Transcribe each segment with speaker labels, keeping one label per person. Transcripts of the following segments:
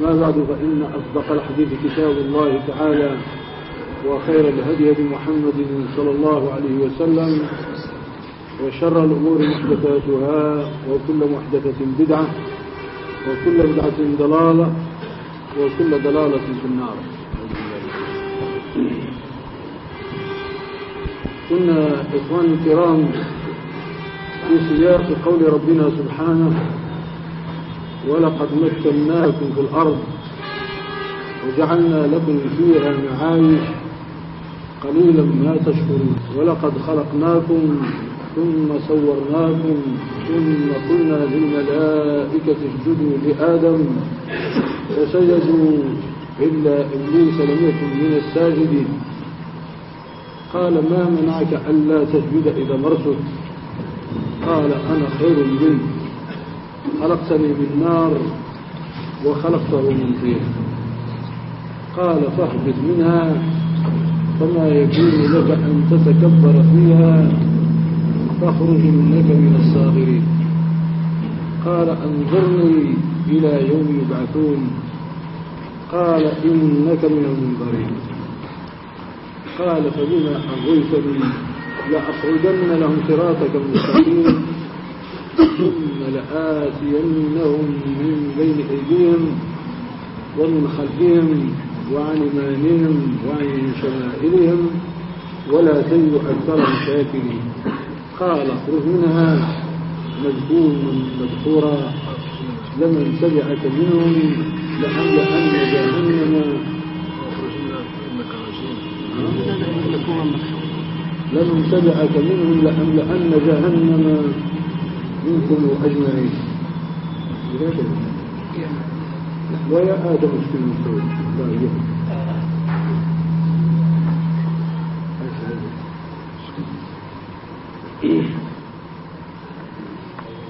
Speaker 1: ما بعد فإن أصدق الحديث كتاب الله تعالى وخير الهدي هدي محمد صلى الله عليه وسلم وشر الأمور محدثاتها وكل محدثة بدعة وكل بدعة ضلالة وكل ضلالة في النار. كنا إخواني الكرام في سياق قول ربنا سبحانه ولقد مكناكم في الأرض وجعلنا لكم فيها معايش قليلا ما تشكرون. ولقد خلقناكم ثم صورناكم ثم قلنا للملائكة اسجدوا لآدم فسجدوا إلا إبليس لم يكن من الساجدين. قال ما منعك ألا تسجد إذا مرت قال أنا خير منه خلقتني من نار وخلقته من طين. قال فاهبط منها فما يكون لك أن تتكبر فيها فاخرج منك من الصاغرين. قال أنظرني إلى يوم يبعثون. قال إنك من المنظرين. قال فبما أغويتني لأخرجن لهم صراطك المستقيم. ثم لآتينهم من بين أيديهم ومن خلفهم وعن إيمانهم وعن شمائلهم ولا تجد أكثرهم شاكرين. قال اخرج منها مذكورا مدحورا لمن تبعك منهم لأملأن جهنم. لمن تبعك منهم لأملأن جهنم. منكم أجمعين. ويا آدم اسكن مستوى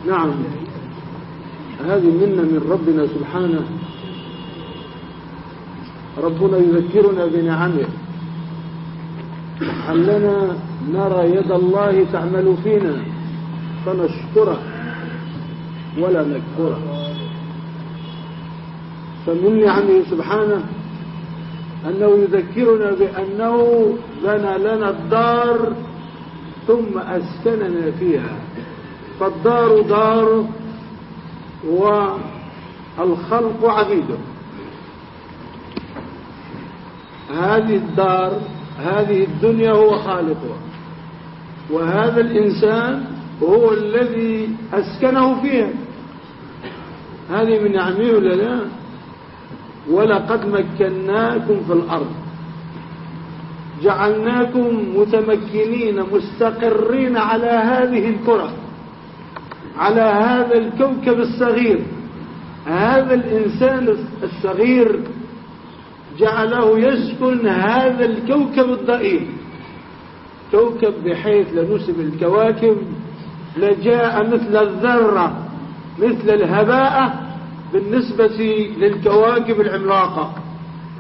Speaker 1: نعم. هذه منا من ربنا سبحانه. ربنا يذكرنا بنعمه. علنا نرى يد الله تعمل فينا. فنشكره ولا نكفره فمن نعمه سبحانه أنه يذكرنا بأنه بنى لنا الدار ثم أسكننا فيها. فالدار دار والخلق عبيده هذه الدار هذه الدنيا هو خالقها. وهذا الإنسان هو الذي أسكنه فيها. هذه من نعمه ولا لا؟ ولقد مكناكم في الأرض. جعلناكم متمكنين مستقرين على هذه الكرة على هذا الكوكب الصغير. هذا الإنسان الصغير جعله يسكن هذا الكوكب الضئيل. كوكب بحيث لنسب الكواكب لجاء مثل الذرة مثل الهباء بالنسبة للكواكب العملاقة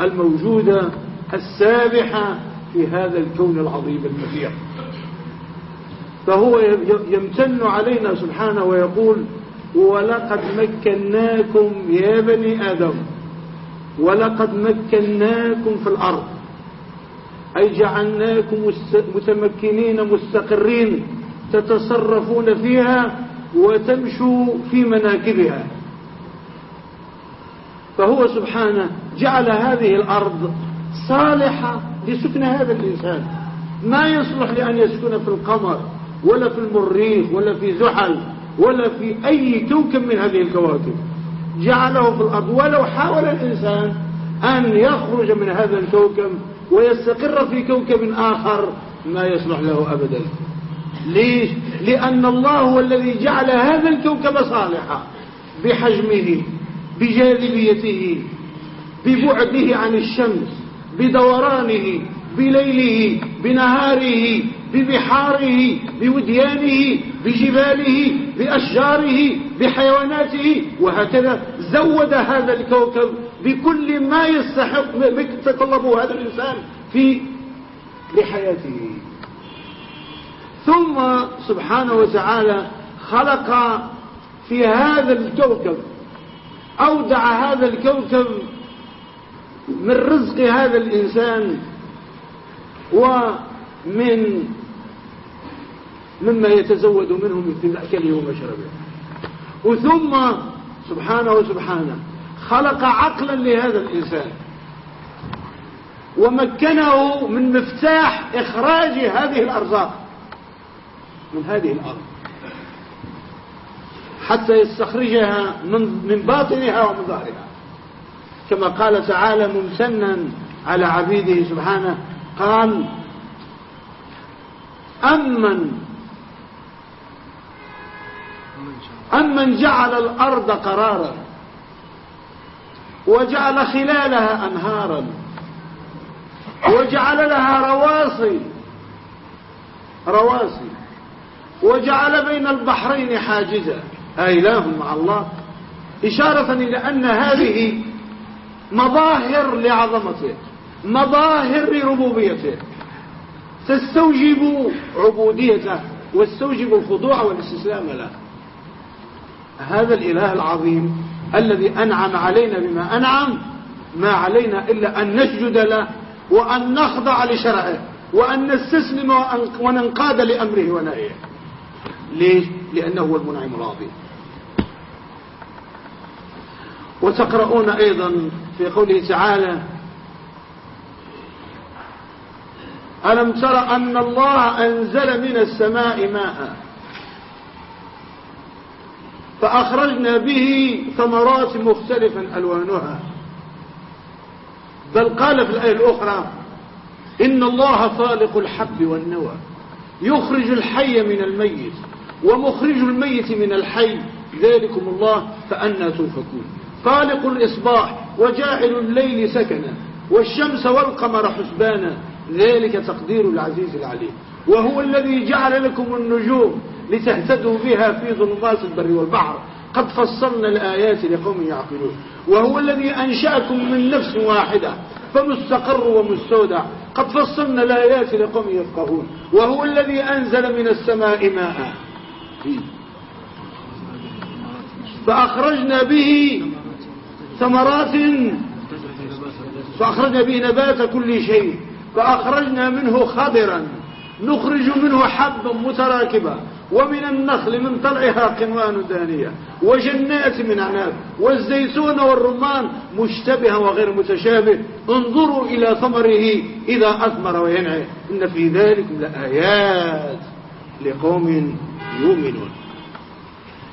Speaker 1: الموجودة السابحة في هذا الكون العظيم الكبير فهو يمتن علينا سبحانه ويقول ولقد مكناكم يا بني آدم ولقد مكناكم في الأرض أي جعلناكم متمكنين مستقرين تتصرفون فيها وتمشوا في مناكبها. فهو سبحانه جعل هذه الأرض صالحة لسكن هذا الإنسان. ما يصلح لأن يسكن في القمر ولا في المريخ ولا في زحل ولا في أي كوكب من هذه الكواكب. جعله في الأرض ولو حاول الإنسان أن يخرج من هذا الكوكب ويستقر في كوكب آخر ما يصلح له أبدا. ليش؟ لأن الله هو الذي جعل هذا الكوكب صالحا بحجمه بجاذبيته ببعده عن الشمس بدورانه بليله بنهاره ببحاره بوديانه بجباله بأشجاره بحيواناته وهكذا زود هذا الكوكب بكل ما يستحق يتطلبه هذا الإنسان في لحياته ثم سبحانه وتعالى خلق في هذا الكوكب أودع هذا الكوكب من رزق هذا الإنسان ومن مما يتزود منه من أكله ومشربه وثم سبحانه وسبحانه خلق عقلا لهذا الإنسان ومكنه من مفتاح إخراج هذه الأرزاق. من هذه الأرض. حتى يستخرجها من, من باطنها ومن ظهرها. كما قال تعالى ممتنا على عبيده سبحانه قال أمن أمن جعل الأرض قرارا وجعل خلالها أنهارا وجعل لها رواسي. رواسي. وجعل بين البحرين حاجزا. أإله مع الله. إشارة إلى أن هذه مظاهر لعظمته مظاهر لربوبيته. تستوجب عبوديته واستوجب الخضوع والاستسلام له. هذا الإله العظيم الذي أنعم علينا بما أنعم ما علينا إلا أن نسجد له وأن نخضع لشرعه وأن نستسلم وننقاد لأمره ونهيه. ليش؟ لأنه هو المنعم العظيم. وتقرؤون أيضا في قوله تعالى ألم تر أن الله أنزل من السماء ماء فأخرجنا به ثمرات مختلفا ألوانها. بل قال في الآية الأخرى إن الله خالق الحب والنوى يخرج الحي من الميت. ومخرج الميت من الحي ذلكم الله فأنا توفكون. خالق الإصباح وجاعل الليل سكنا والشمس والقمر حسبانا ذلك تقدير العزيز العليم. وهو الذي جعل لكم النجوم لتهتدوا بها في ظلمات البر والبحر. قد فصلنا الآيات لقوم يعقلون. وهو الذي أنشأكم من نفس واحدة فمستقر ومستودع. قد فصلنا الآيات لقوم يفقهون. وهو الذي أنزل من السماء ماء فأخرجنا به ثمرات فأخرجنا به نبات كل شيء فأخرجنا منه خضرا نخرج منه حبا متراكبا ومن النخل من طلعها قنوان دانية وجنات من عناب والزيتون والرمان مشتبها وغير متشابه. انظروا إلى ثمره إذا أثمر وينعي إن في ذلك لآيات لقوم يؤمنون.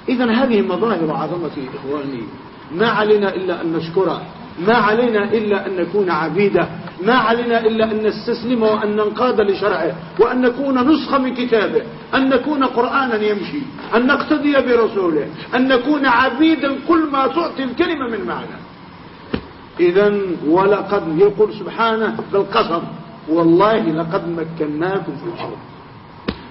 Speaker 1: إذا هذه مظاهر عظمة إخواني. ما علينا إلا أن نشكره ما علينا إلا أن نكون عبيدة ما علينا إلا أن نستسلم وأن ننقاد لشرعه وأن نكون نسخة من كتابه أن نكون قرآنا يمشي أن نقتدي برسوله أن نكون عبيدا كل ما تعطي الكلمة من معنى. إذا ولقد يقول سبحانه بالقسم والله لقد مكناكم في الأرض.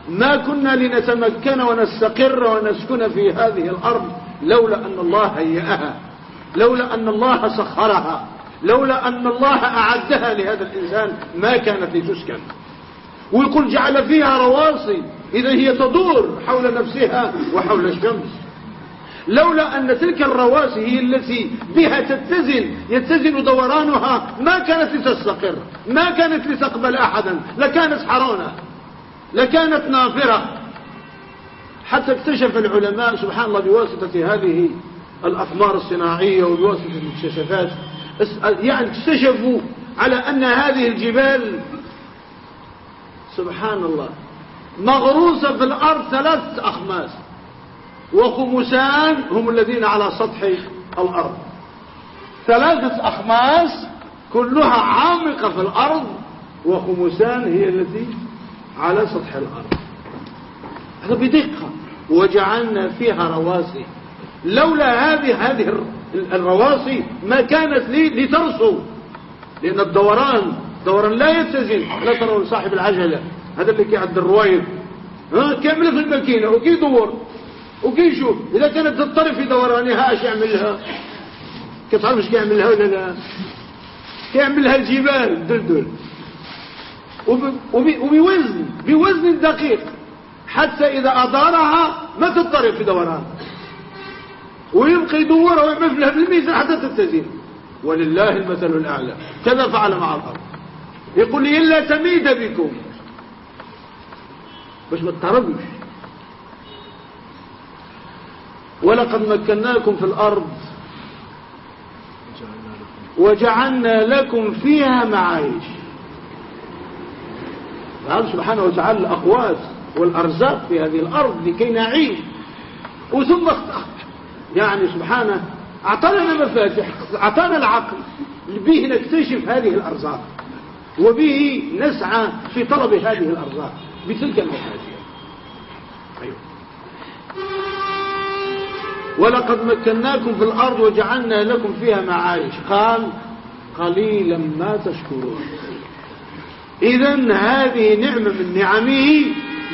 Speaker 1: ما كنا لنتمكن ونستقر ونسكن في هذه الأرض لولا أن الله هيئها لولا أن الله سخرها لولا أن الله أعدها لهذا الإنسان ما كانت لتسكن ويقول جعل فيها رواسي إذا هي تدور حول نفسها وحول الشمس. لولا أن تلك الرواسي هي التي بها تتزن يتزن دورانها ما كانت لتستقر ما كانت لتقبل أحدا لكانت حرونة. لكانت نافرة. حتى اكتشف العلماء سبحان الله بواسطة هذه الأقمار الصناعية وبواسطة الاكتشافات يعني اكتشفوا على أن هذه الجبال سبحان الله مغروسة في الأرض ثلاث أخماس وخمسان هم الذين على سطح الأرض. ثلاثة أخماس كلها عامقة في الأرض وخمسان هي التي على سطح الأرض. هذا بدقة. وجعلنا فيها رواسي. لولا هذه هذه الرواسي ما كانت لي لترسو. لأن الدوران دوران لا يتزن. لا ترون صاحب العجلة. هذا اللي قاعد الروايد ها في الماكينة. وكي يدور. وكي يشوف. إذا كانت تضطرب في دورانها إيش يعملها؟ كتعرف إيش يعملها ولا لا؟ يعملها الجبال. دلدل. وبوزن بوزن دقيق حتى إذا أدارها ما تضطرب في دوران ويبقى يدورها ويمثلها بالميزان حتى تتزن ولله المثل الأعلى. كذا فعل مع الأرض. يقول لي إلا تميد بكم. باش ما تطربش ولقد مكناكم في الأرض. وجعلنا لكم فيها معايش. قال سبحانه وتعالى الأقوات والأرزاق في هذه الأرض لكي نعيش. وثم يعني سبحانه أعطانا مفاتح أعطانا العقل به نكتشف هذه الأرزاق وبه نسعى في طلب هذه الأرزاق بتلك المفاتيح. أيوه. ولقد مكناكم في الأرض وجعلنا لكم فيها معايش. قال قليلا ما تشكرون. إذا هذه نعمة من نعمه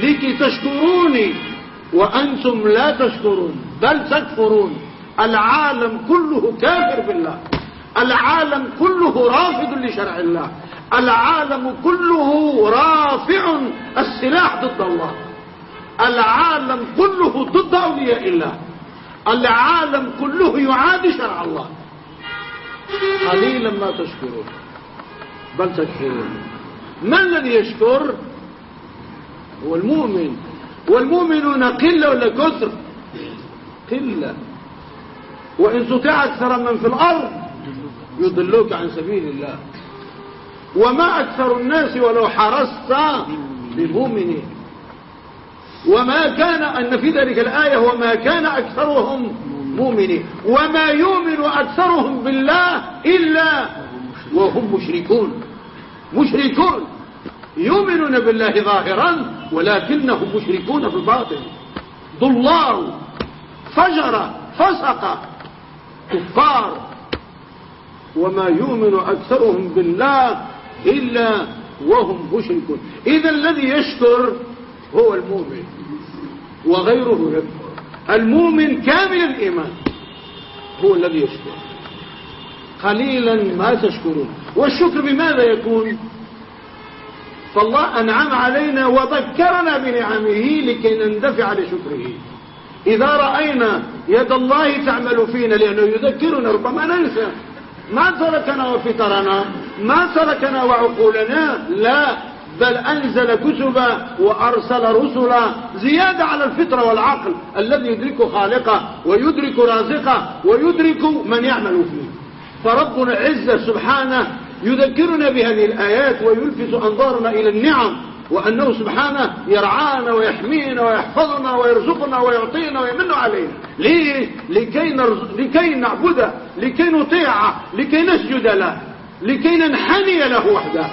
Speaker 1: لكي تشكروني وأنتم لا تشكرون بل تكفرون. العالم كله كافر بالله العالم كله رافض لشرع الله. العالم كله رافع السلاح ضد الله. العالم كله ضد أولياء الله. العالم كله يعادي شرع الله. قليلا ما تشكرون بل تكفرون. من الذي يشكر؟ هو المؤمن. والمؤمنون قلة ولا كثر قلة. وإن تطيع أكثر من في الأرض يضلوك عن سبيل الله. وما أكثر الناس ولو حرصت بمؤمنين وما كان أن في ذلك الآية وما كان أكثرهم مؤمنين. وما يؤمن أكثرهم بالله إلا وهم مشركون. مشركون. يؤمنون بالله ظاهرا ولكنهم مشركون في الباطن. ضلال فجر فسق كفار. وما يؤمن أكثرهم بالله إلا وهم مشركون. إذا الذي يشكر هو المؤمن وغيره يكفر. المؤمن كامل الإيمان هو الذي يشكر. قليلا ما تشكرون. والشكر بماذا يكون؟ فالله أنعم علينا وذكرنا بنعمه لكي نندفع لشكره. إذا رأينا يد الله تعمل فينا لأنه يذكرنا ربما ننسى. ما تركنا وفطرنا ما تركنا وعقولنا لا. بل أنزل كتبا وأرسل رسلا زيادة على الفطرة والعقل الذي يدرك خالقه ويدرك رازقه ويدرك من يعمل فيه. فربنا عزة سبحانه يذكرنا بهذه الآيات ويلفت أنظارنا إلى النعم وأنه سبحانه يرعانا ويحمينا ويحفظنا ويرزقنا ويعطينا ويمن علينا. ليه؟ لكي, نرز... لكي نعبده لكي نطيعه لكي نسجد له لكي ننحني له وحده.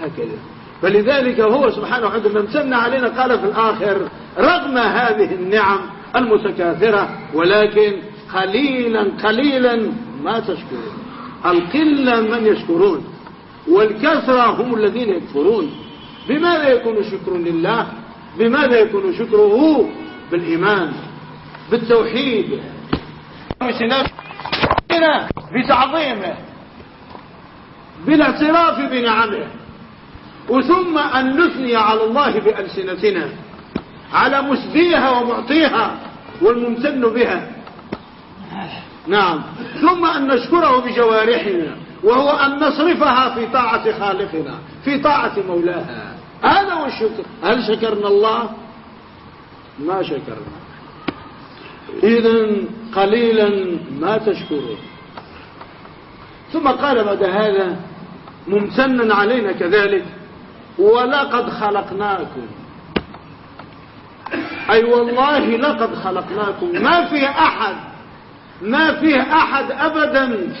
Speaker 1: هكذا. فلذلك هو سبحانه عندما امتن علينا قال في الآخر رغم هذه النعم المتكاثرة ولكن قليلا قليلا ما تشكرون. القلة من يشكرون والكثرة هم الذين يكفرون. بماذا يكون شكر لله؟ بماذا يكون شكره بالإيمان بالتوحيد؟ بتعظيمه بالاعتراف بنعمه. وثم أن نثني على الله بألسنتنا على مسديها ومعطيها والممتن بها. نعم. ثم أن نشكره بجوارحنا وهو أن نصرفها في طاعة خالقنا في طاعة مولاها. هذا هو الشكر. هل شكرنا الله؟ ما شكرنا. إذا قليلا ما تشكرون. ثم قال بعد هذا ممتنا علينا كذلك ولقد خلقناكم. أي والله لقد خلقناكم. ما فيه أحد ما فيه أحد أبدا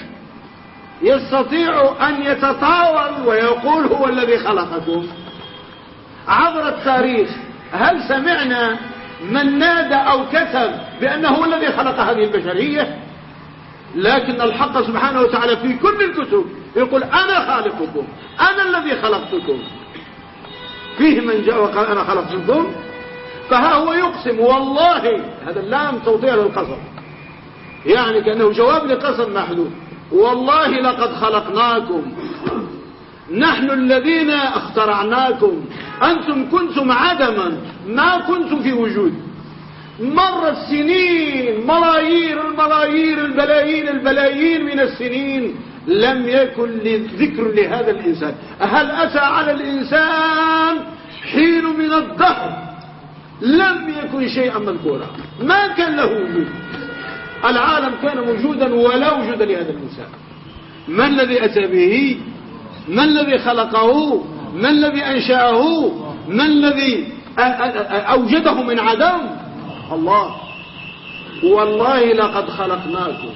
Speaker 1: يستطيع أن يتطاول ويقول هو الذي خلقكم. عبر التاريخ هل سمعنا من نادى أو كتب بأنه هو الذي خلق هذه البشرية؟ لكن الحق سبحانه وتعالى في كل الكتب يقول أنا خالقكم أنا الذي خلقتكم. فيه من جاء وقال أنا خلقتكم؟ فها هو يقسم والله هذا اللام توضيع للقسم يعني كأنه جواب لقسم محدود والله لقد خلقناكم. نحن الذين اخترعناكم. أنتم كنتم عدما ما كنتم في وجود. مرت سنين ملايين الملايين البلايين البلايين من السنين. لم يكن ذكر لهذا الإنسان. هل أتى على الإنسان حين من الدهر؟ لم يكن شيئا مذكورا. ما كان له وجود العالم كان موجودا ولا وجود لهذا الإنسان. ما الذي أتى به؟ ما الذي خلقه؟ ما الذي أنشأه؟ ما الذي أوجده من عدم؟ الله. والله لقد خلقناكم.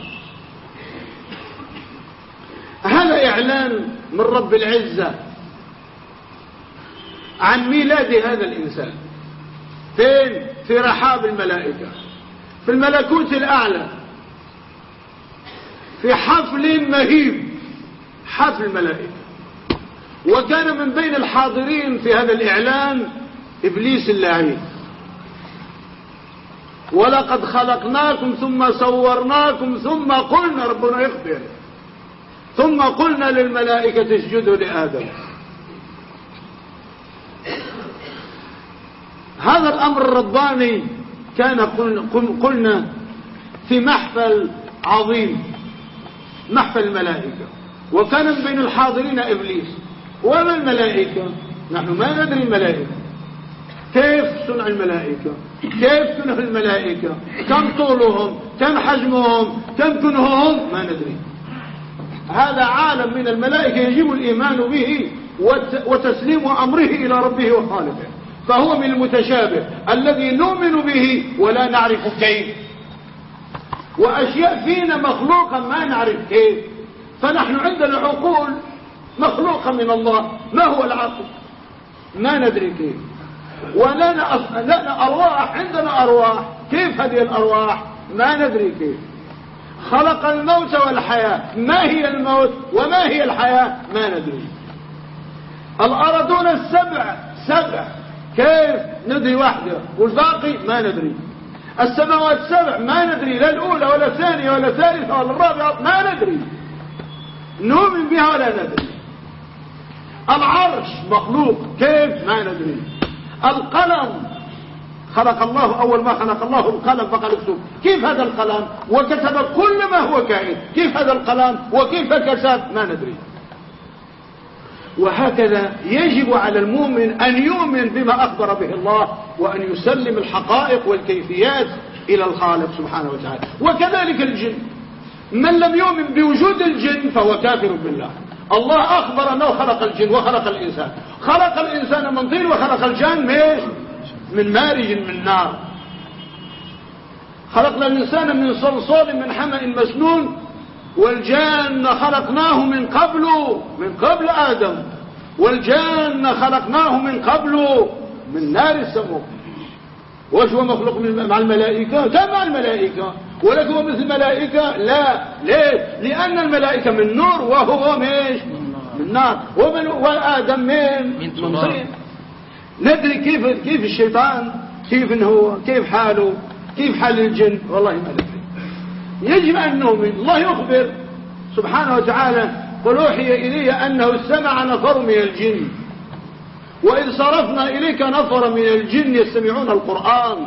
Speaker 1: هذا إعلان من رب العزة عن ميلاد هذا الإنسان. فين؟ في رحاب الملائكة. في الملكوت الأعلى. في حفل مهيب حفل ملائكة وكان من بين الحاضرين في هذا الإعلان إبليس اللعين ولقد خلقناكم ثم صورناكم ثم قلنا ربنا يخبر ثم قلنا للملائكة اسجدوا لآدم. هذا الأمر الرباني كان قلنا في محفل عظيم. محفل الملائكة. وكان من بين الحاضرين إبليس. وما الملائكة؟ نحن ما ندري الملائكة. كيف صنع الملائكة؟ كيف كنه الملائكة؟ كم طولهم؟ كم حجمهم؟ كم كنههم؟ ما ندري. هذا عالم من الملائكة يجب الإيمان به وتسليم أمره إلى ربه وخالقه. فهو من المتشابه الذي نؤمن به ولا نعرف كيف. وأشياء فينا مخلوقة ما نعرف كيف. فنحن عندنا عقول مخلوقة من الله. ما هو العقل؟ ما ندري كيف. ولنا لنا أرواح. عندنا أرواح. كيف هذه الأرواح؟ ما ندري كيف. خلق الموت والحياة. ما هي الموت وما هي الحياة؟ ما ندري. الأرضون السبع؟ سبع. كيف؟ ندري واحدة. والباقي؟ ما ندري. السماوات السبع ما ندري لا الأولى ولا الثانية ولا الثالثة ولا الرابعة ما ندري. نؤمن بها ولا ندري. العرش مخلوق كيف؟ ما ندري. القلم خلق الله أول ما خلق الله القلم فقال اكتب. كيف هذا القلم؟ وكتب كل ما هو كائن. كيف هذا القلم؟ وكيف كتب ما ندري. وهكذا يجب على المؤمن أن يؤمن بما أخبر به الله وأن يسلم الحقائق والكيفيات إلى الخالق سبحانه وتعالى. وكذلك الجن. من لم يؤمن بوجود الجن فهو كافر بالله. الله أخبر أنه خلق الجن وخلق الإنسان. خلق الإنسان من طين وخلق الجن من مارج من نار. خلقنا الإنسان من صلصال من حمأ مسنون والجان خلقناه من قبل من قبل آدم. والجان خلقناه من قبل من نار السموم. وش هو مخلوق مع الملائكة؟ كان مع الملائكة. ولكن هو مثل الملائكة؟ لا. ليه لأن الملائكة من نور وهو مش؟ من نار. ومن وآدم من من طين. ندري كيف كيف الشيطان؟ كيف هو كيف حاله؟ كيف حال الجن؟ والله ما يجب أن نؤمن. الله يخبر سبحانه وتعالى قل أوحي إلي أنه استمع نفر من الجن. وإذ صرفنا إليك نفر من الجن يستمعون القرآن.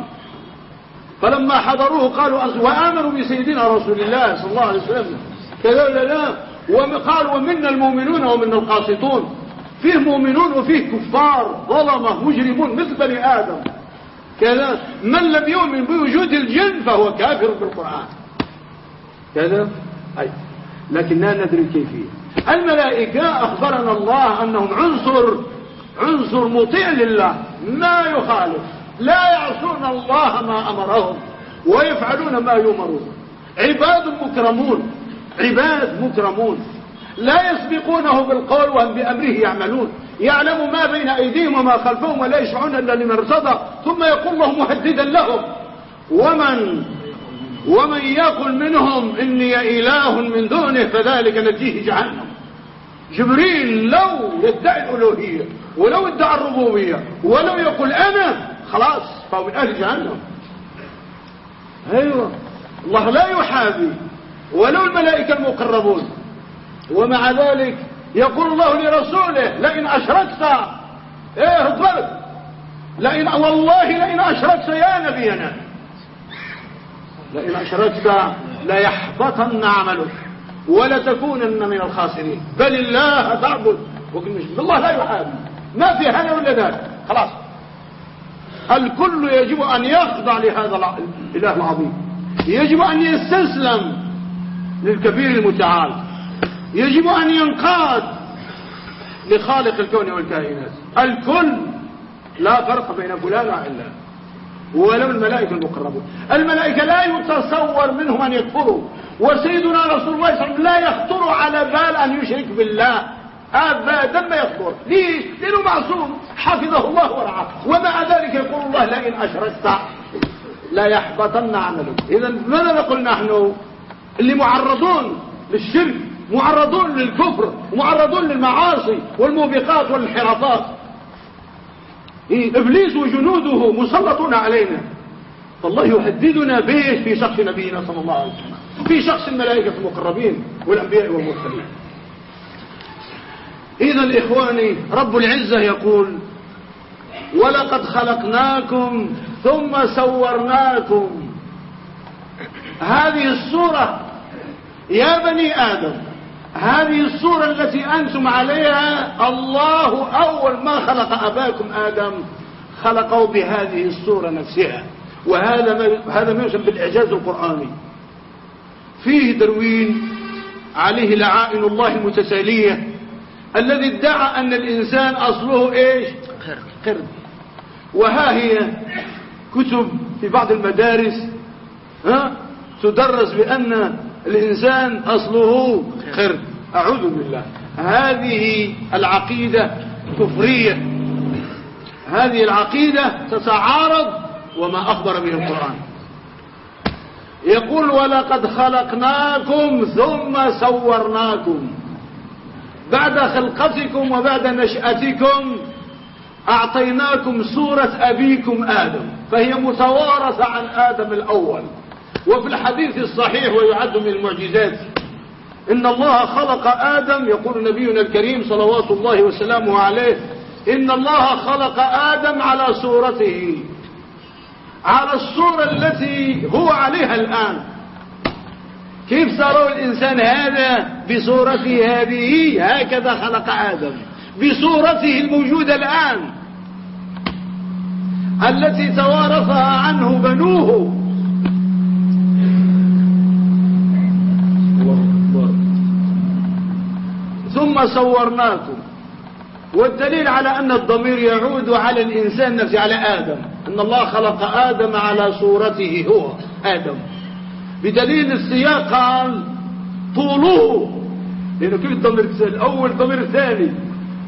Speaker 1: فلما حضروه قالوا وآمنوا بسيدنا رسول الله صلى الله عليه وسلم. كذا لا وقال ومنا المؤمنون ومنا القاسطون. فيه مؤمنون وفيه كفار. ظلمة مجرمون مثل بني آدم. كذا من لم يؤمن بوجود الجن فهو كافر بالقرآن كذا؟ أي. لكن لا ندري الكيفية الملائكة أخبرنا الله أنهم عنصر عنصر مطيع لله. ما يخالف. لا يعصون الله ما أمرهم ويفعلون ما يؤمرون. عباد مكرمون. عباد مكرمون. لا يسبقونه بالقول وهم بأمره يعملون. يعلم ما بين أيديهم وما خلفهم ولا يشعرون إلا لمن ارتضى ثم يقول الله مهددا لهم. ومن ومن يقل منهم إني إله من دونه فذلك نجيه جهنم. جبريل لو يدعي الألوهية ولو ادعى الربوبية ولو يقول أنا خلاص فهو من أهل جهنم. أيوة. الله لا يحابي ولو الملائكة المقربون. ومع ذلك يقول الله لرسوله لئن أشركت إيه الضرب لئن والله لئن أشركت يا نبينا. لئن أشركت ليحبطن عملك ولا تكونن من الخاسرين. بل الله تعبد. وكل مش الله لا يحاب ما في هذا ولا ذاك خلاص. الكل يجب أن يخضع لهذا الإله العظيم. يجب أن يستسلم للكبير المتعال. يجب أن ينقاد لخالق الكون والكائنات. الكل لا فرق بين فلان وإلا ولو الملائكة المقربون. الملائكة لا يتصور منهم أن يكفروا وسيدنا رسول الله صلى الله عليه وسلم لا يخطر على بال أن يشرك بالله. أبدا ما يخطر. ليش؟ لأنه معصوم. حفظه الله ورعاه. ومع ذلك يقول الله لئن أشركت لا يحبطن عملك. إذا ماذا نقول نحن؟ اللي معرضون للشرك معرضون للكفر معرضون للمعاصي والموبقات والانحرافات. إبليس وجنوده مسلطون علينا. فالله يهددنا به في شخص نبينا صلى الله عليه وسلم. في شخص الملائكة المقربين والأنبياء والمرسلين. إذا إخواني رب العزة يقول ولقد خلقناكم ثم سورناكم. هذه الصورة يا بني آدم هذه الصورة التي أنتم عليها الله أول ما خلق أباكم آدم خلقه بهذه الصورة نفسها. وهذا ما هذا ما يسمى بالإعجاز القرآني. فيه دروين عليه لعائن الله المتسالية الذي ادعى أن الإنسان أصله إيش؟ قرد. وها هي كتب في بعض المدارس ها؟ تدرس بأن الإنسان أصله قرد أعوذ بالله. هذه العقيدة كفرية. هذه العقيدة تتعارض وما أخبر به القرآن. يقول ولقد خلقناكم ثم سورناكم بعد خلقتكم وبعد نشأتكم أعطيناكم صورة أبيكم آدم. فهي متوارثة عن آدم الأول. وفي الحديث الصحيح ويعد من المعجزات إن الله خلق آدم يقول نبينا الكريم صلوات الله وسلامه عليه إن الله خلق آدم على صورته على الصورة التي هو عليها الآن. كيف صار الإنسان هذا؟ بصورته هذه هكذا خلق آدم. بصورته الموجودة الآن التي توارثها عنه بنوه. صورناكم. والدليل على أن الضمير يعود على الإنسان نفسه على آدم. أن الله خلق آدم على صورته هو آدم. بدليل السياق قال طوله. لأنه كيف الضمير الأول الضمير الثاني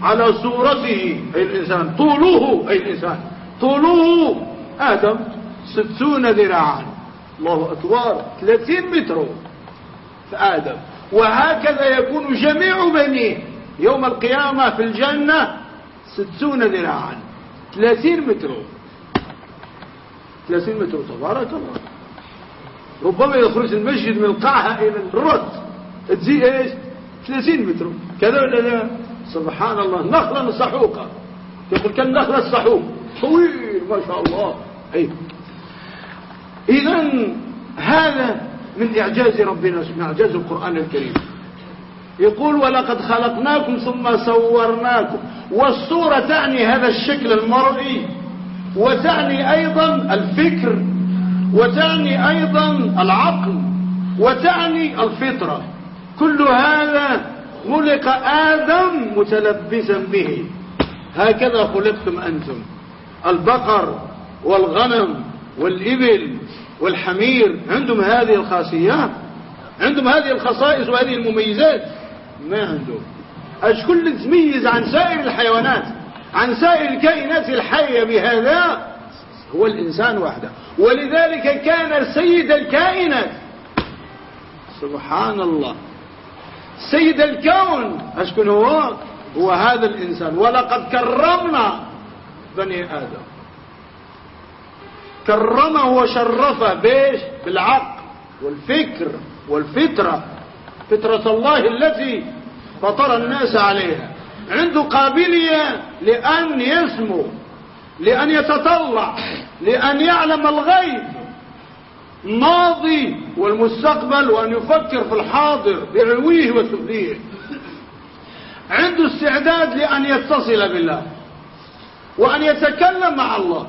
Speaker 1: على صورته أي الإنسان. طوله أي الإنسان. طوله آدم. ستون ذراعا. الله أكبر. ثلاثين متر. في آدم وهكذا يكون جميع بنيه يوم القيامة في الجنة ستون ذراعا. ثلاثين متر. ثلاثين متر. تبارك الله. ربما يخرج المسجد من القاعة إلى الرد. تزيد إيش؟ 30 متر. كذا ولا لا؟ سبحان الله. نخلة صحوقة يقول كالنخلة الصحوق طويل ما شاء الله. أي. اذا هذا من إعجاز ربنا من إعجاز القرآن الكريم. يقول ولقد خلقناكم ثم صورناكم والصورة تعني هذا الشكل المرئي وتعني أيضا الفكر وتعني أيضا العقل وتعني الفطرة. كل هذا خلق آدم متلبسا به. هكذا خلقتم أنتم البقر والغنم والإبل والحمير عندهم هذه الخاصيات عندهم هذه الخصائص وهذه المميزات. ما عندهم. إيش كل تميز عن سائر الحيوانات عن سائر الكائنات الحية بهذا؟ هو الإنسان وحده. ولذلك كان سيد الكائنات. سبحان الله. سيد الكون أشكن هو؟ هو هذا الإنسان. ولقد كرمنا بني آدم. كرمه وشرفه بيش بالعقل والفكر والفطرة. فطرة الله التي فطر الناس عليها. عنده قابلية لأن يسمو لأن يتطلع لأن يعلم الغيب. الماضي والمستقبل وأن يفكر في الحاضر بعلويه وسفليه عنده استعداد لأن يتصل بالله وأن يتكلم مع الله.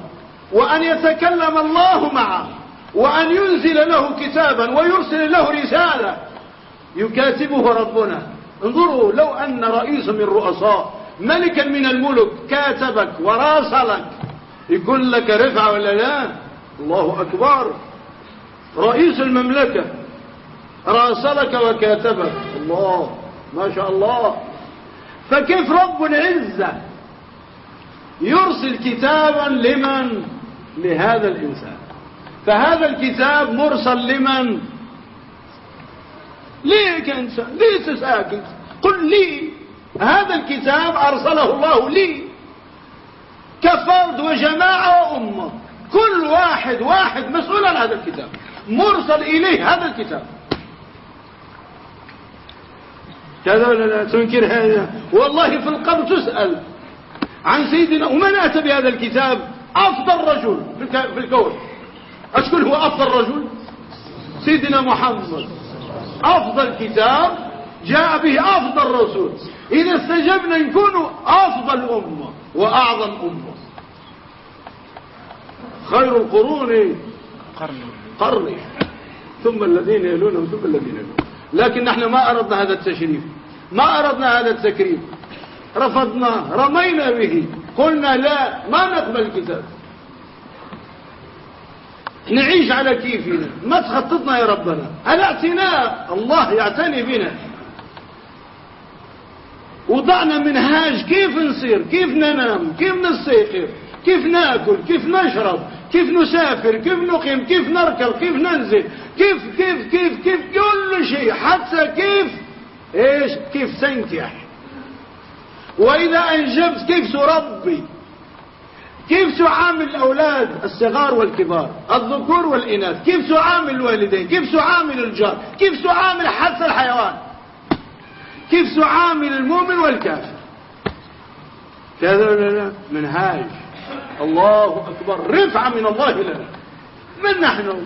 Speaker 1: وأن يتكلم الله معه وأن ينزل له كتابا ويرسل له رسالة. يكاتبه ربنا. انظروا لو أن رئيس من رؤساء ملكا من الملك كاتبك وراسلك. يقول لك رفع ولا لا؟ الله أكبر. رئيس المملكة. راسلك وكاتبك. الله ما شاء الله. فكيف رب العزة؟ يرسل كتابا لمن؟ لهذا الإنسان. فهذا الكتاب مرسل لمن؟ ليك إنسان ليه تساكت قل لي. هذا الكتاب أرسله الله لي. كفرد وجماعة وأمة. كل واحد واحد مسؤول عن هذا الكتاب. مرسل إليه هذا الكتاب. كذا ولا لا تنكر هذا. والله في القبر تسأل عن سيدنا ومن أتى بهذا الكتاب؟ أفضل رجل في الكون. أشكل هو أفضل رجل؟ سيدنا محمد. أفضل كتاب جاء به أفضل رسول. إذا استجبنا نكون أفضل أمة وأعظم أمة. خير القرون قرني ثم الذين يلونهم ثم الذين يلونهم. لكن نحن ما أردنا هذا التشريف. ما أردنا هذا التكريم. رفضناه رمينا به. قلنا لا ما نقبل الكتاب. نعيش على كيفنا. ما تخططنا يا ربنا. الاعتناء الله يعتني بنا. وضعنا منهاج كيف نصير؟ كيف ننام؟ كيف نستيقظ؟ كيف نأكل؟ كيف نشرب؟ كيف نسافر؟ كيف نقيم؟ كيف نركب كيف ننزل؟ كيف كيف كيف كيف؟ كل شيء. حتى كيف؟ إيش؟ كيف تنكح؟ وإذا أنجبت كيف تربي كيف تعامل الأولاد الصغار والكبار الذكور والإناث؟ كيف تعامل الوالدين؟ كيف تعامل الجار؟ كيف تعامل حتى الحيوان؟ كيف تعامل المؤمن والكافر؟ كذا لا؟ منهاج. الله أكبر. رفعة من الله لنا. من نحن؟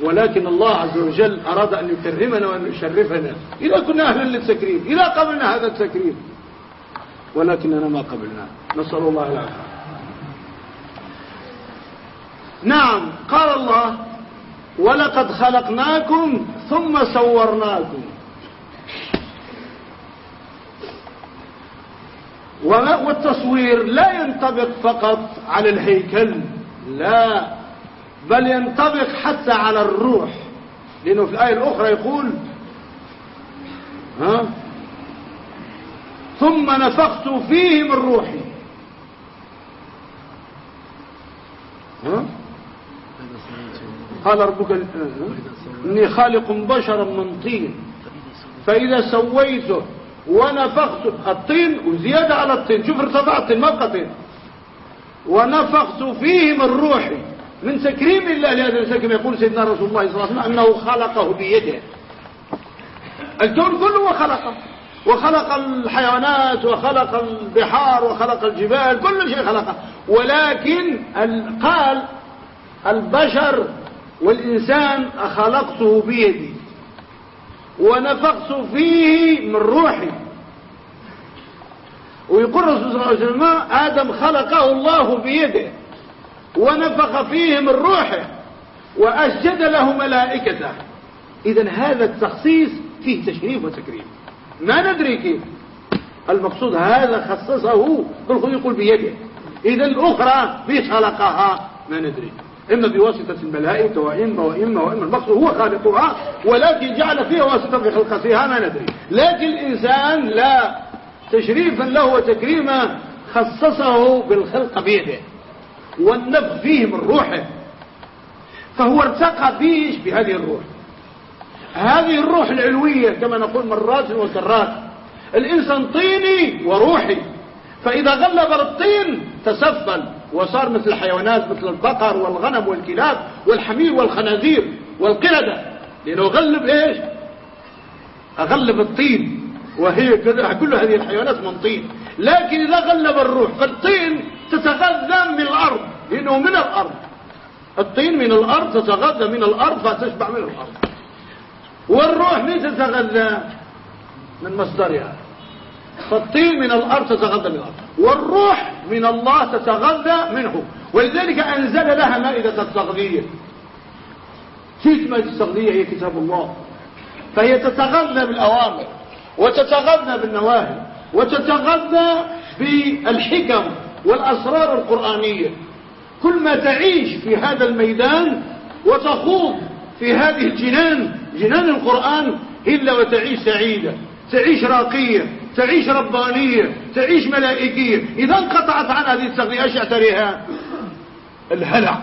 Speaker 1: ولكن الله عز وجل أراد أن يكرمنا وأن يشرفنا. إذا كنا أهلا للتكريم إذا قبلنا هذا التكريم. ولكننا ما قبلناه نسأل الله العافية. نعم قال الله ولقد خلقناكم ثم صورناكم. والتصوير لا ينطبق فقط على الهيكل لا بل ينطبق حتى على الروح. لأنه في الآية الأخرى يقول ها؟ ثم نفخت فيه من روحي. ها؟ قال ربك إني خالق بشرا من طين. فإذا سويته ونفخت الطين وزيادة على الطين. شوف ارتفع الطين ما بقى طين. ونفخت فيه من روحي. من تكريم الله لهذا الانسان كما يقول سيدنا رسول الله صلى الله عليه وسلم أنه خلقه بيده. الكون كله وخلقه وخلق الحيوانات وخلق البحار وخلق الجبال كل شيء خلقه. ولكن قال البشر والإنسان خلقته بيدي ونفخت فيه من روحي. ويقول الرسول صلى الله عليه وسلم آدم خلقه الله بيده ونفخ فيه من روحه وأسجد له ملائكته. إذا هذا التخصيص فيه تشريف وتكريم. ما ندري كيف. المقصود هذا خصصه يقول بيده. إذا الأخرى في خلقها ما ندري. إما بواسطة الملائكة وإما وإما وإما. المقصود هو خالقها ولكن جعل فيها واسطة في خلقتها ما ندري. لكن الإنسان لا تشريفا له وتكريما خصصه بالخلق بيده. والنفخ فيه من روحه. فهو ارتقى فيه بهذه الروح. هذه الروح العلوية كما نقول مرات وكرات. الإنسان طيني وروحي. فإذا غلب الطين تسفل وصار مثل الحيوانات مثل البقر والغنم والكلاب والحمير والخنازير والقردة. لأنه غلب إيش؟ أغلب الطين. وهي كذا كل هذه الحيوانات من طين. لكن إذا غلب الروح فالطين تتغذى من الأرض لأنه من الأرض. الطين من الأرض تتغذى من الأرض فتشبع من الأرض. والروح من تتغذى من مصدرها؟ فالطين من الأرض تتغذى من الأرض والروح من الله تتغذى منه ولذلك أنزل لها مائدة التغذية. مائدة التغذية؟ هي كتاب الله. فهي تتغذى بالأوامر وتتغذى بالنواهي وتتغذى بالحكم والأسرار القرآنية. كل ما تعيش في هذا الميدان وتخوض في هذه الجنان جنان القرآن إلا وتعيش سعيدة تعيش راقية تعيش ربانية تعيش ملائكية. إذا انقطعت عن هذه التغذية إيش يعتريها؟ الهلع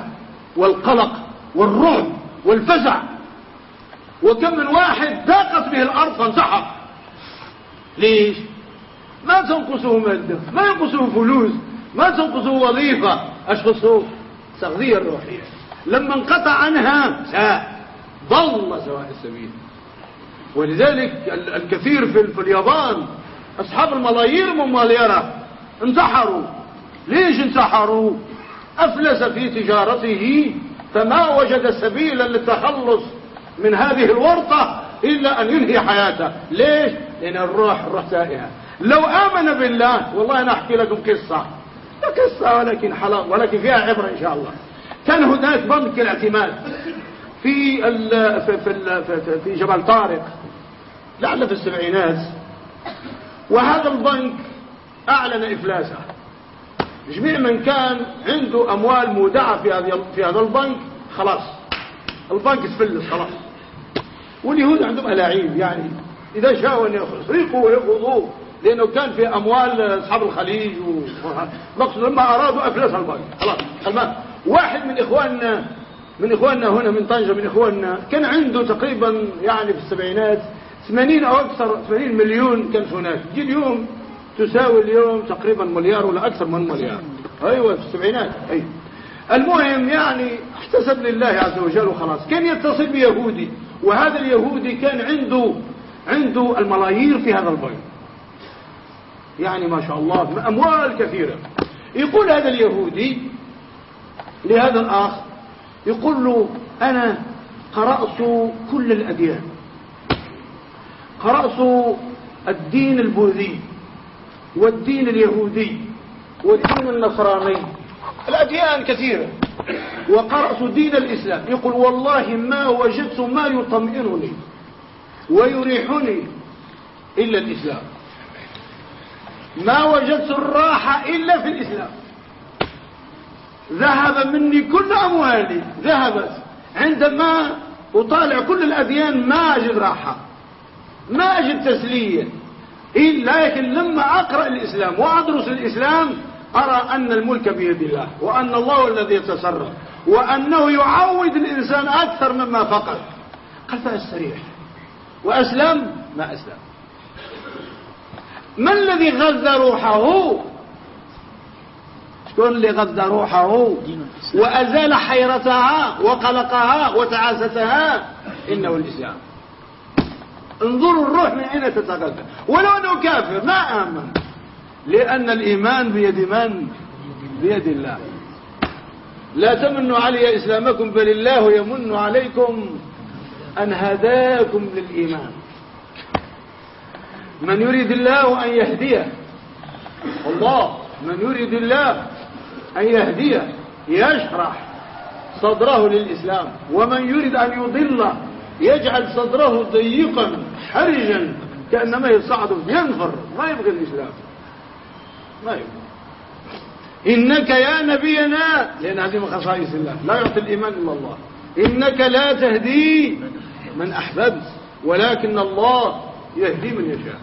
Speaker 1: والقلق والرعب والفزع. وكم من واحد ضاقت به الأرض فانسحب. ليش؟ ما تنقصه مادة ما ينقصه فلوس ما تنقصه وظيفة. أشخصه تغذية الروحية. لما انقطع عنها ساء ضل سواء السبيل. ولذلك الكثير في اليابان أصحاب الملايير مماليرة انتحروا. ليش انتحروا؟ أفلس في تجارته فما وجد سبيلا للتخلص من هذه الورطة إلا أن ينهي حياته. ليش؟ لأن الروح الروح تائهة. لو آمن بالله والله أنا أحكي لكم قصة. قصة ولكن حلال ولكن فيها عبرة إن شاء الله. كان هناك بنك الاعتماد. في في في, في جبل طارق. لعل في السبعينات وهذا البنك أعلن إفلاسه. جميع من كان عنده أموال مودعة في هذا في هذا البنك خلاص. البنك تفلس خلاص. واليهود عندهم ألاعيب يعني إذا شاءوا أن يسرقوا ويقضوا لأنه كان في أموال أصحاب الخليج مقصود لما أرادوا أفلس البنك خلاص. خلاص. واحد من إخواننا من إخواننا هنا من طنجة من إخواننا كان عنده تقريبا يعني في السبعينات 80 أو أكثر 80 مليون كانت هناك. جي اليوم تساوي اليوم تقريبا مليار ولا أكثر من مليار. أيوة في السبعينات. أيوة. المهم يعني احتسب لله عز وجل وخلاص. كان يتصل بيهودي وهذا اليهودي كان عنده عنده الملايير في هذا البنك يعني ما شاء الله أموال كثيرة. يقول هذا اليهودي لهذا الآخ يقول له أنا قرأت كل الأديان. قرأت الدين البوذي والدين اليهودي والدين النصراني. الأديان كثيرة. وقرأت دين الإسلام. يقول والله ما وجدت ما يطمئنني ويريحني إلا الإسلام. ما وجدت الراحة إلا في الإسلام. ذهب مني كل أموالي. ذهبت عندما أطالع كل الأديان ما أجد راحة. ما أجد تسلية. لكن لما أقرأ الإسلام وأدرس الإسلام أرى أن الملك بيد الله وأن الله الذي يتصرف وأنه يعود الإنسان أكثر مما فقد. قال فأستريح وأسلم؟ ما أسلم. ما الذي غذى روحه؟ اللي غذى روحه. وأزال حيرتها وقلقها وتعاستها. إنه الإسلام. انظروا الروح من أين تتغذى. ولو أنه كافر ما آمن. لأن الإيمان بيد من؟ بيد الله. لا تمنوا علي إسلامكم بل الله يمن عليكم أن هداكم للإيمان. من يريد الله أن يهديه الله من يريد الله أن يهديه يشرح صدره للإسلام. ومن يريد أن يضله يجعل صدره ضيقا حرجا كأنما يصعد ينفر. ما يبغي الإسلام. ما يبغي. إنك يا نبينا لأن هذه من خصائص الله لا يعطي الإيمان إلا الله. إنك لا تهدي من أحببت ولكن الله يهدي من يشاء.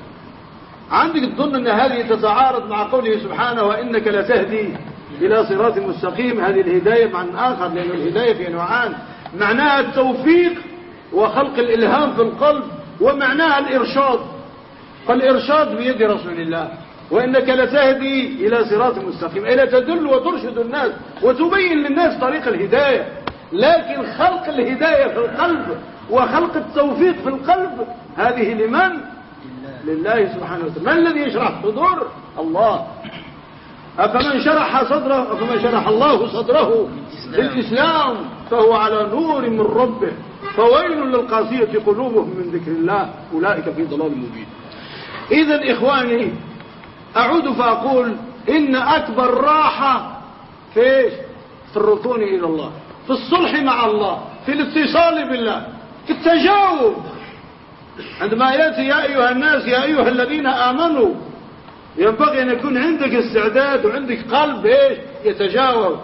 Speaker 1: عندك تظن أن هذه تتعارض مع قوله سبحانه وإنك لا تهدي إلى صراط مستقيم. هذه الهداية مع آخر لأن الهداية في نوعان معناها التوفيق وخلق الإلهام في القلب ومعناها الإرشاد. فالإرشاد بيد رسول الله وإنك لتهدي إلى صراط مستقيم إلى تدل وترشد الناس وتبين للناس طريق الهداية. لكن خلق الهداية في القلب وخلق التوفيق في القلب هذه لمن؟ لله سبحانه وتعالى. ما الذي يشرح؟ صدور؟ الله. أفمن شرح صدره أفمن شرح الله صدره للإسلام فهو على نور من ربه. فويل للقاسية قلوبهم من ذكر الله. أولئك في ضلال مبين. إذا إخواني أعود فأقول إن أكبر راحة في في الركون إلى الله في الصلح مع الله في الاتصال بالله في التجاوب. عندما يأتي يا أيها الناس يا أيها الذين آمنوا ينبغي أن يكون عندك استعداد وعندك قلب إيش يتجاوب.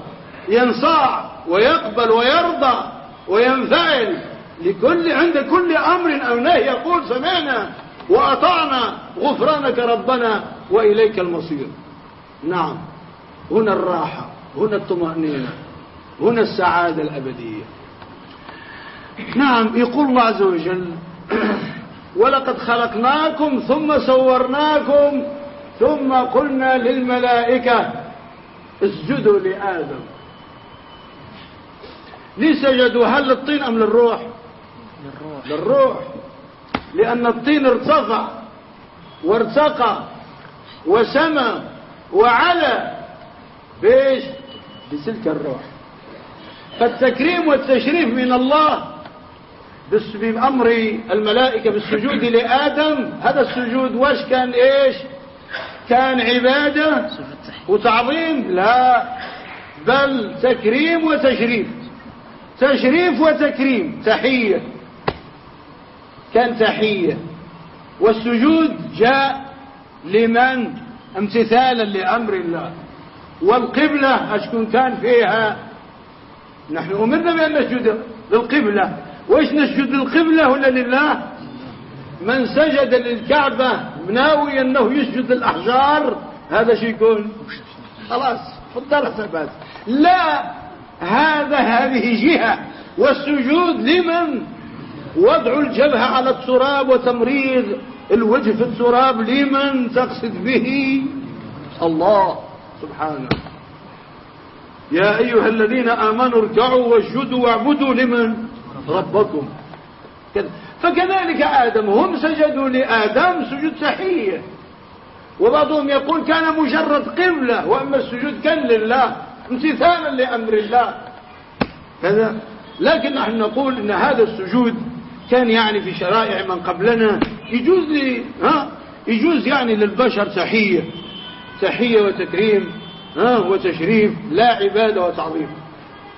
Speaker 1: ينصاع ويقبل ويرضى وينفعل لكل عند كل أمر أو نهي. يقول سمعنا وأطعنا غفرانك ربنا وإليك المصير. نعم. هنا الراحة هنا الطمأنينة هنا السعادة الأبدية. نعم. يقول الله عز وجل ولقد خلقناكم ثم صورناكم ثم قلنا للملائكة اسجدوا لآدم. ليه سجدوا؟ هل للطين أم للروح؟ للروح, للروح. لأن الطين ارتفع وارتقى وسمى وعلى. بيش بسلك الروح. فالتكريم والتشريف من الله بأمر الملائكة بالسجود لآدم. هذا السجود واش كان؟ إيش؟ كان عبادة وتعظيم لا. بل تكريم وتشريف. تشريف وتكريم تحية. كان تحية. والسجود جاء لمن؟ امتثالا لأمر الله. والقبلة أشكون كان فيها؟ نحن أمرنا بأن نسجد للقبلة. وإيش نسجد للقبلة ولا لله؟ من سجد للكعبة ناوي أنه يسجد للأحجار هذا شيء يكون خلاص فضل ثبات لا هذا هذه جهة والسجود لمن؟ وضع الجبهة على التراب وتمريض الوجه في التراب لمن تقصد به؟ الله سبحانه. يا أيها الذين آمنوا اركعوا واسجدوا واعبدوا لمن؟ ربكم. فكذلك آدم هم سجدوا لآدم سجود تحية وبعضهم يقول كان مجرد قبلة وأما السجود كان لله امتثالا لأمر الله. كذا لكن نحن نقول إن هذا السجود كان يعني في شرائع من قبلنا يجوز لي ها يجوز يعني للبشر تحية تحية وتكريم ها وتشريف لا عبادة وتعظيم.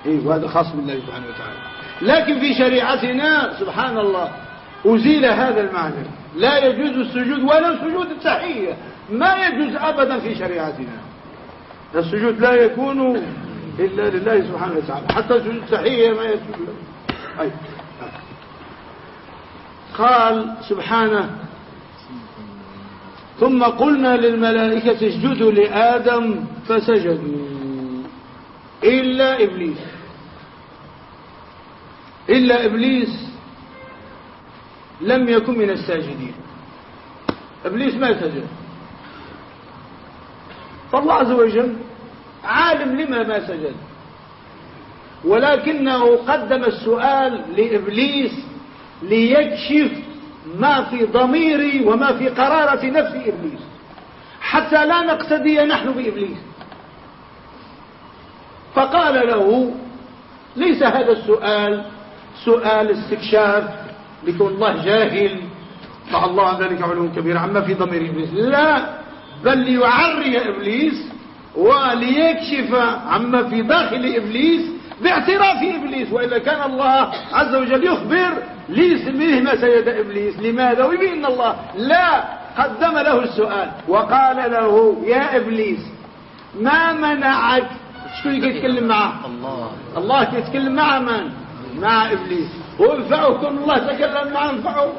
Speaker 1: إيه وهذا خاص بالله سبحانه وتعالى. لكن في شريعتنا سبحان الله أزيل هذا المعنى. لا يجوز السجود ولا سجود التحية ما يجوز أبدا في شريعتنا. السجود لا يكون إلا لله سبحانه وتعالى. حتى سجود التحية ما يسجد. أي. قال سبحانه ثم قلنا للملائكة اسجدوا لآدم فسجدوا. إلا إبليس. إلا إبليس لم يكن من الساجدين. إبليس ما سجد فالله عز وجل عالم لما ما سجد. ولكنه قدم السؤال لإبليس ليكشف ما في ضميري وما في قرارة نفس إبليس. حتى لا نقتدي نحن بإبليس. فقال له ليس هذا السؤال سؤال استكشاف لكون الله جاهل مع الله ذلك علوم كبير عما في ضمير إبليس لا بل ليعري إبليس وليكشف عما في داخل إبليس باعتراف إبليس. وإلا كان الله عز وجل يخبر ليسميه ما سيد إبليس لماذا؟ ويبين الله لا قدم له السؤال وقال له يا إبليس ما منعك؟ شكون يتكلم معه؟ الله. الله يتكلم مع من؟ مع إبليس. وانفعه كن الله تكلم معه انفعه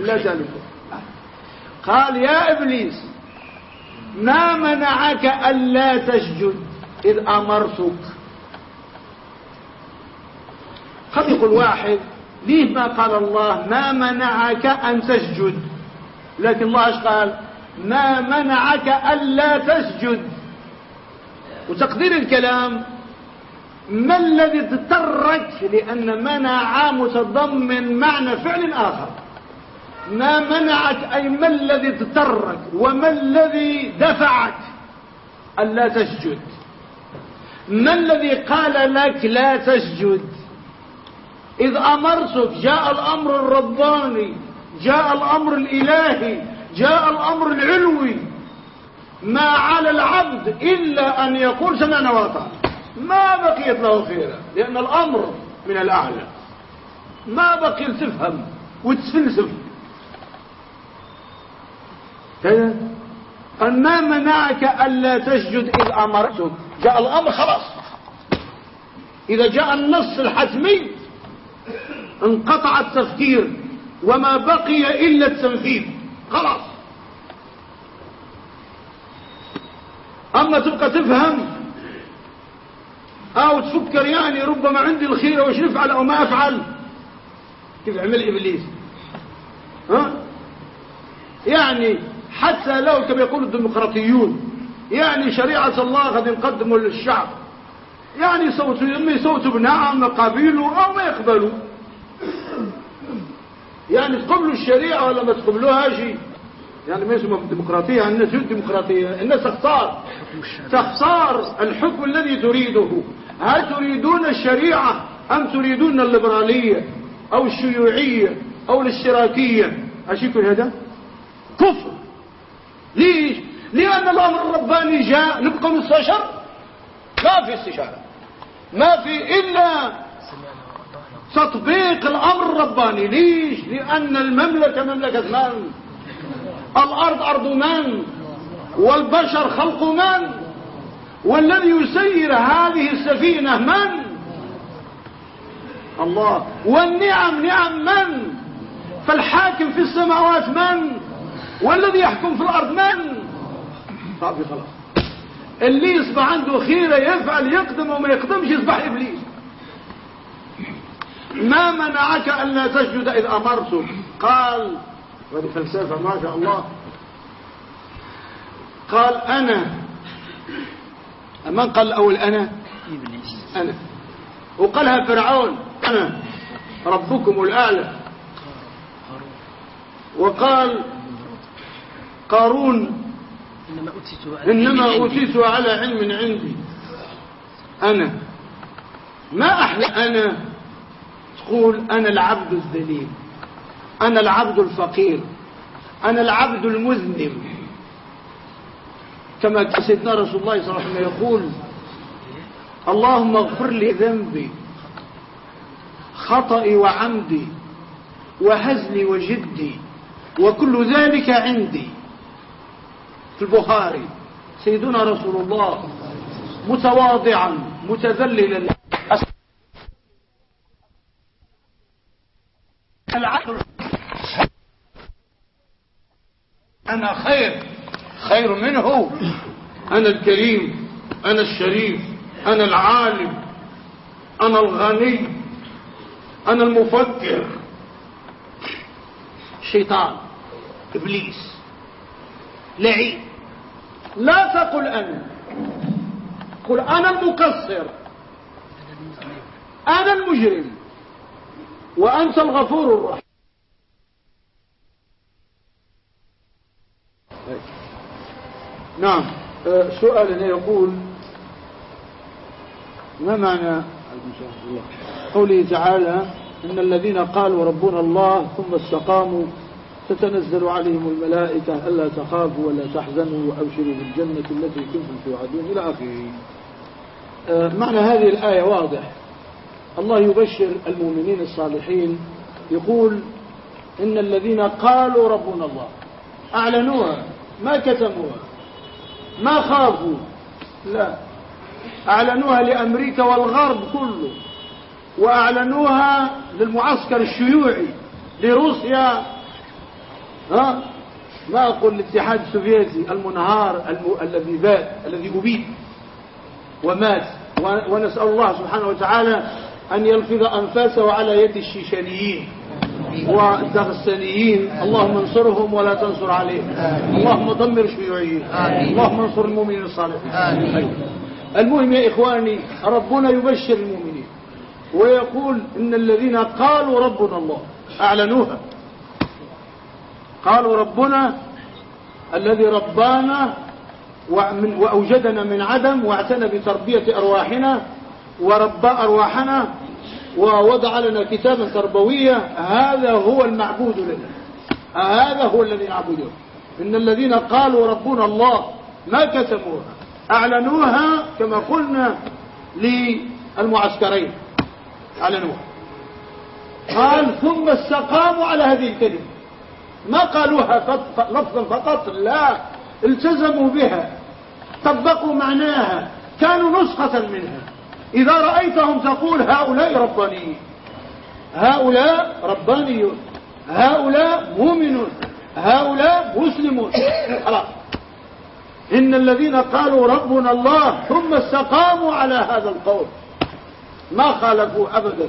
Speaker 1: لا ذلك قال يا إبليس ما منعك ألا تسجد إذ أمرتك؟ قد يقول واحد ليه ما قال الله ما منعك أن تسجد؟ لكن الله إيش قال؟ ما منعك ألا تسجد. وتقدير الكلام ما الذي اضطرك لأن منع متضمن معنى فعل آخر؟ ما منعك؟ أي ما الذي اضطرك وما الذي دفعك ألا تسجد؟ ما الذي قال لك لا تسجد؟ إذ أمرتك جاء الأمر الرباني جاء الأمر الإلهي جاء الأمر العلوي. ما على العبد إلا أن يقول سمعنا وأطعنا. ما بقيت له خيرا لأن الأمر من الأعلى. ما بقي تفهم كذا قال ما منعك ألا تسجد إذ أمرتك جاء الأمر خلاص. إذا جاء النص الحتمي انقطع التفكير وما بقي إلا التنفيذ. خلاص. أما تبقى تفهم أو تفكر يعني ربما عندي الخير وش نفعل أو ما أفعل. كيف عمل إبليس؟ ها؟ يعني حتى لو كما يقول الديمقراطيون يعني شريعة الله قد نقدموا للشعب. يعني صوتوا إما يصوتوا بنعم قبيلوا أو ما يقبلوا. يعني تقبلوا الشريعة ولا ما تقبلوهاش؟ يعني ما يسمى بالديمقراطية يعني الناس الديمقراطية. الناس تختار تختار الحكم الذي تريده. هل تريدون الشريعة أم تريدون الليبرالية أو الشيوعية أو الاشتراكية؟ يكون هذا كفر. ليش؟ لأن الأمر الرباني جاء نبقى نستشر ما في استشارة. ما في إلا تطبيق الأمر الرباني. ليش؟ لأن المملكة مملكة من؟ الأرض أرض من؟ والبشر خلق من؟ والذي يسير هذه السفينة من؟ الله. والنعم نعم من؟ فالحاكم في السماوات من؟ والذي يحكم في الأرض من؟ صافي خلاص. اللي يصبح عنده خيرة يفعل يقدم وما يقدمش يصبح إبليس. ما منعك ألا تسجد إذ أمرتك؟ قال هذه فلسفة ما شاء الله. قال أنا من قال الأول أنا؟ أنا. وقالها فرعون. أنا ربكم الأعلى. وقال قارون إنما أوتيت على علم عندي. أنا. ما أحلى أنا؟ تقول أنا العبد الذليل. أنا العبد الفقير. أنا العبد المذنب. كما سيدنا رسول الله صلى الله عليه وسلم يقول اللهم اغفر لي ذنبي خطئي وعمدي وهزلي وجدي وكل ذلك عندي. في البخاري سيدنا رسول الله متواضعا متذللا. العقل. أنا خير. خير منه. أنا الكريم أنا الشريف أنا العالم أنا الغني أنا المفكر. شيطان إبليس لعين. لا تقل أنا. قل أنا المقصر أنا المجرم. وأنت الغفور الرحيم. نعم. أه، سؤال يقول ما معنى قوله تعالى إن الذين قالوا ربنا الله ثم استقاموا تتنزل عليهم الملائكة ألا تخافوا ولا تحزنوا وأبشروا بالجنة التي كنتم توعدون إلى آخره. أه، معنى هذه الآية واضح. الله يبشر المؤمنين الصالحين يقول إن الذين قالوا ربنا الله أعلنوها ما كتموها. ما خافوا؟ لا. أعلنوها لأمريكا والغرب كله. وأعلنوها للمعسكر الشيوعي لروسيا. ها؟ ما أقول الاتحاد السوفيتي المنهار الذي بات الذي أبيد ومات. ونسأل الله سبحانه وتعالى أن يلفظ أنفاسه على يد الشيشانيين. والدغستانيين اللهم انصرهم ولا تنصر عليهم. اللهم دمر الشيوعيين اللهم انصر المؤمنين الصالحين. المهم يا إخواني ربنا يبشر المؤمنين ويقول إن الذين قالوا ربنا الله أعلنوها. قالوا ربنا الذي ربانا وأوجدنا من عدم واعتنى بتربية أرواحنا وربى أرواحنا ووضع لنا كتابا تربوية هذا هو المعبود لنا. هذا هو الذي نعبده. إن الذين قالوا ربنا الله ما كتموها أعلنوها كما قلنا للمعسكرين. أعلنوها. قال ثم استقاموا على هذه الكلمة. ما قالوها لفظا فقط لا. التزموا بها طبقوا معناها كانوا نسخة منها. إذا رأيتهم تقول هؤلاء ربانيين هؤلاء ربانيون هؤلاء مؤمنون. هؤلاء مسلمون. خلاص. إن الذين قالوا ربنا الله ثم استقاموا على هذا القول ما خالفوا أبدا.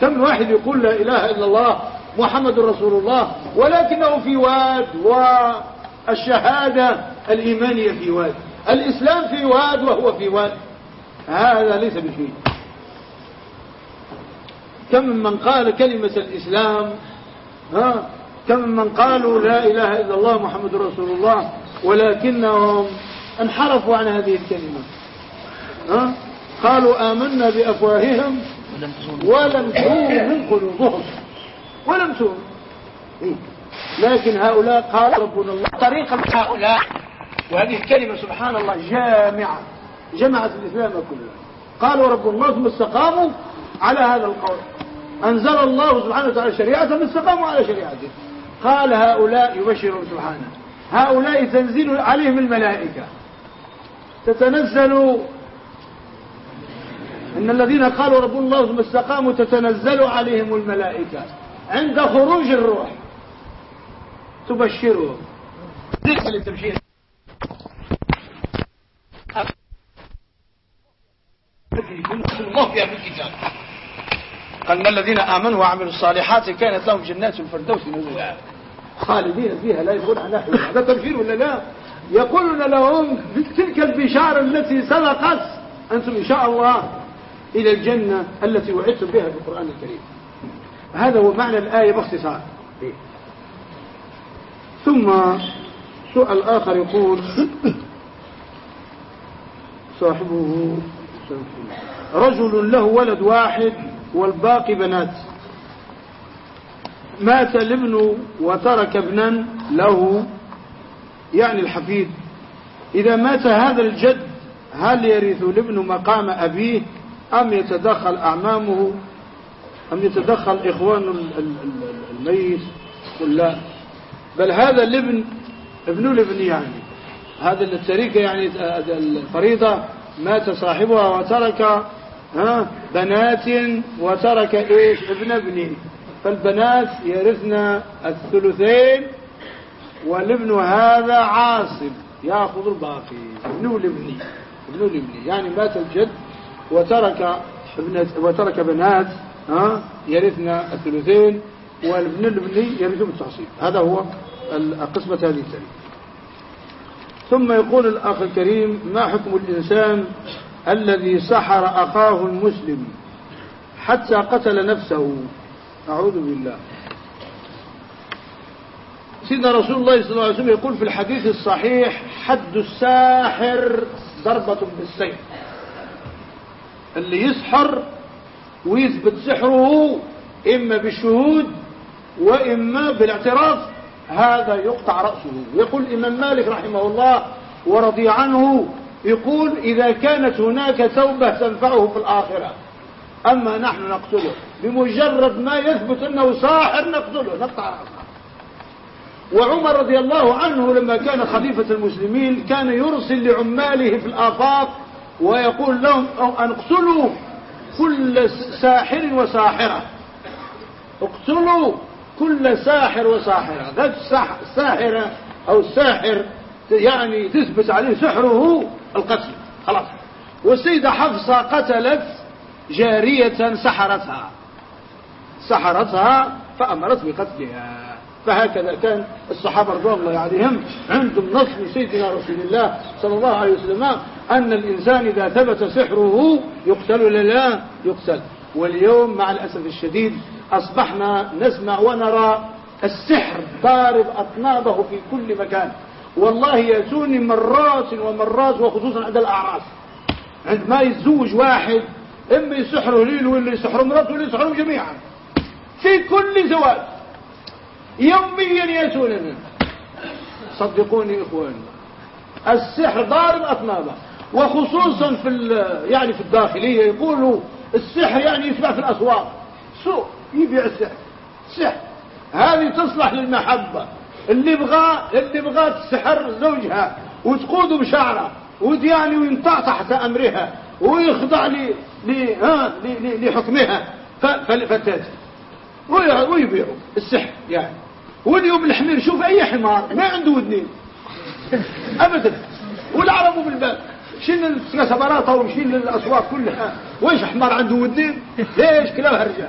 Speaker 1: كم واحد يقول لا إله إلا الله محمد رسول الله ولكنه في واد والشهادة الإيمانية في واد الإسلام في واد وهو في واد. هذا ليس بشيء. كم من قال كلمة الإسلام؟ ها؟ كم من قالوا لا إله إلا الله محمد رسول الله ولكنهم انحرفوا عن هذه الكلمة. ها؟ قالوا آمنا بأفواههم ولم تؤمن قلوبهم. ولم تؤمن. لكن هؤلاء قال ربنا الله طريقة هؤلاء. وهذه الكلمة سبحان الله جامعة. جمعت الإسلام كله. قالوا رب الله ثم استقاموا على هذا القول. أنزل الله سبحانه وتعالى شريعة ثم استقاموا على شريعته. قال هؤلاء يبشرهم سبحانه. هؤلاء تنزل عليهم الملائكة. تتنزل إن الذين قالوا رب الله ثم استقاموا تتنزل عليهم الملائكة. عند خروج الروح تبشرهم. ذكر للتبشير. فيها في الكتاب. قال إن الذين آمنوا وعملوا الصالحات كانت لهم جنات الفردوس نزلا. خالدين فيها لا يبغون عنها هذا تبشير ولا لا؟ يقولون لهم تلك البشارة التي سبقت. أنتم إن شاء الله إلى الجنة التي وعدتم بها في القرآن الكريم. هذا هو معنى الآية باختصار. ثم سؤال آخر يقول صاحبه رجل له ولد واحد والباقي بنات. مات الابن وترك ابنا له يعني الحفيد. إذا مات هذا الجد هل يرث الابن مقام أبيه أم يتدخل أعمامه؟ أم يتدخل إخوان الميت؟ قل لا. بل هذا الابن ابن الابن يعني. هذا التركة يعني الفريضة مات صاحبها وترك ها بنات وترك إيش؟ ابن ابنه فالبنات يرثن الثلثين والابن هذا عاصب يأخذ الباقي. ابن الابن ابن الابن يعني مات الجد وترك ابنة وترك بنات ها يرثن الثلثين والابن الابن يرث بالتعصيب هذا هو قسمة هذه التركة ثم يقول الأخ الكريم ما حكم الإنسان الذي سحر أخاه المسلم حتى قتل نفسه؟ أعوذ بالله. سيدنا رسول الله صلى الله عليه وسلم يقول في الحديث الصحيح حد الساحر ضربة بالسيف. اللي يسحر ويثبت سحره إما بالشهود وإما بالاعتراف. هذا يقطع رأسه. يقول الإمام مالك رحمه الله ورضي عنه يقول إذا كانت هناك توبة تنفعه في الآخرة أما نحن نقتله. بمجرد ما يثبت أنه ساحر نقتله نقطع رأسه. وعمر رضي الله عنه لما كان خليفة المسلمين كان يرسل لعماله في الآفاق ويقول لهم أن اقتلوا كل ساحر وساحرة. اقتلوا كل ساحر وساحرة. ذات الساحرة أو الساحر يعني تثبت عليه سحره القتل. خلاص. والسيدة حفصة قتلت جارية سحرتها. سحرتها فأمرت بقتلها. فهكذا كان الصحابة رضوان الله عليهم عندهم نص من سيدنا رسول الله صلى الله عليه وسلم أن الإنسان إذا ثبت سحره يقتل ولا لا؟ يقتل. واليوم مع الأسف الشديد أصبحنا نسمع ونرى السحر ضارب أطنابه في كل مكان. والله يأتوني مرات ومرات وخصوصا عند الأعراس. عندما يتزوج واحد إما يسحروا ليل ولا يسحروا مراته ولا يسحروا جميعا. في كل زواج. يوميا يأتوننا. صدقوني إخواني السحر ضارب أطنابه. وخصوصا في يعني في الداخلية يقولوا السحر يعني يتباع في الأسواق. سوق يبيع السحر السحر هذه تصلح للمحبة. اللي بغى اللي بغى تسحر زوجها وتقوده بشعره ودياني وينطع تحت أمرها ويخضع ل ها لحكمها. فتاتي ويبيعوا السحر يعني. واليوم الحمير شوف أي حمار ما عنده ودنين ابدا. والعرب بالباب شيل السبراطة ومشيل الأسواق كلها؟ ويش حمار عنده ودنين ليش كلها رجال